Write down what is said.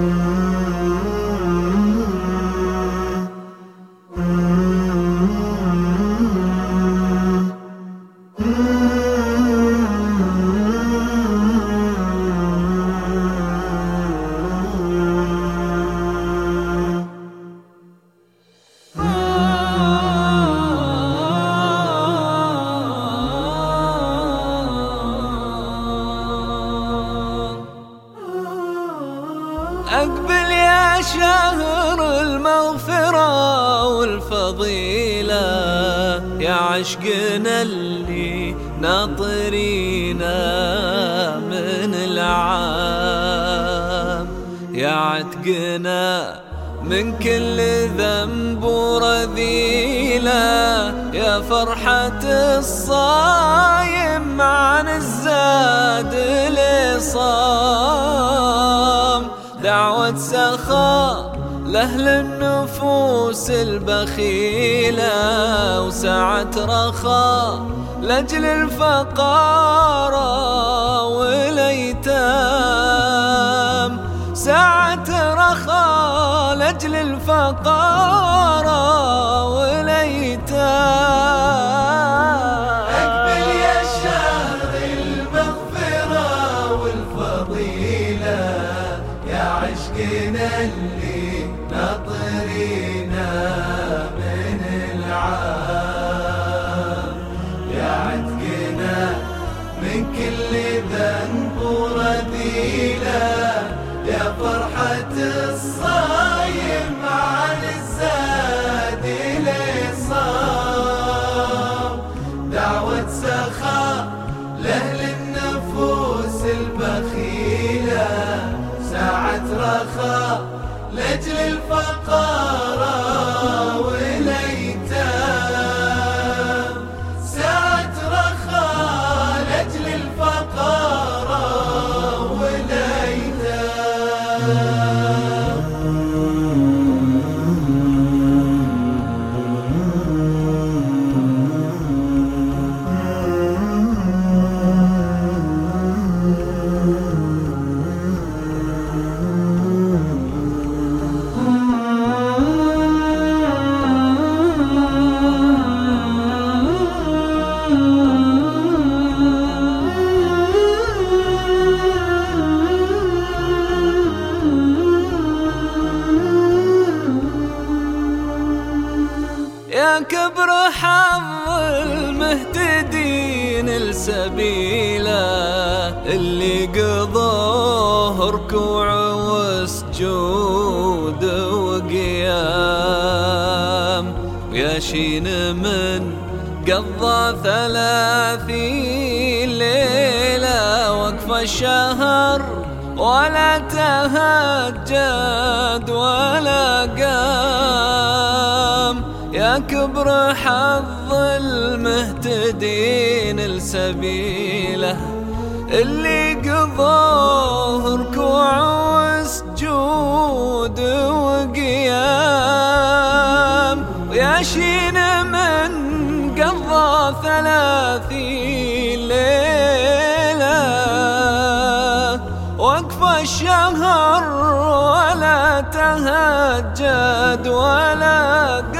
Mm-hmm. أقبل يا شهر المغفرة والفضيلة. يا عشقنا اللي ناطرينا من العام. يا عتقنا من كل ذنب ورذيلة يا فرحة الصايم عن الزاد لصام دعوة سخاء لأهل النفوس البخيلة وسعة رخاء لأجل الفقارة والأيتام. سعة رخاء لأجل الفقارة من كل ذنب ورذيلة يا فرحة الصايم عن الزاد لصام دعوة سخاء لأهل النفوس البخيلة ساعة رخاء لأجل الفقارة. يا كبر حظ المهتدين السبيلة اللي قضوه ركوع وسجود وقيام. يا شين من قضى ثلاثين ليلة وقف الشهر ولا تهجد ولا قام. كبر حظ المهتدين السبيله اللي قضوه ركوع وسجود وقيام. ويا شين من قضى ثلاثين ليلة. وقف الشهر ولا تهجد ولا قام